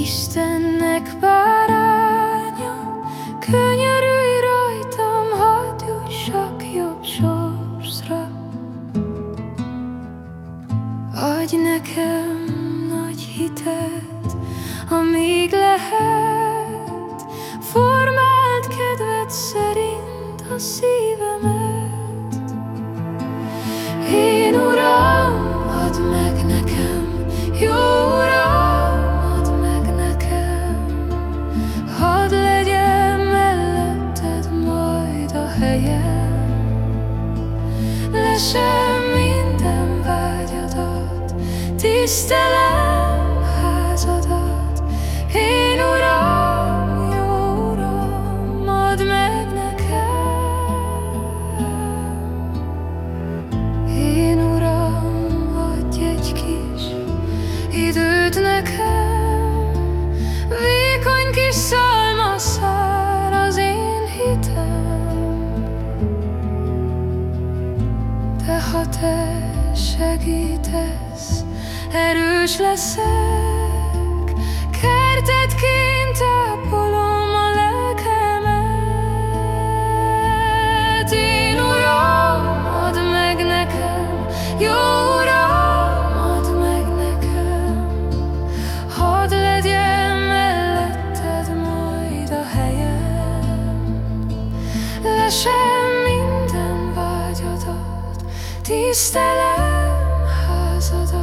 Istennek báránya, könyörülj rajtam, hadd jussak jobb sorsra. Adj nekem nagy hitet, amíg lehet, formált kedved szerint a szívemet. Lesen minden vágyadat, tisztelem ha te segítesz, erős leszek, tisztelem házadat.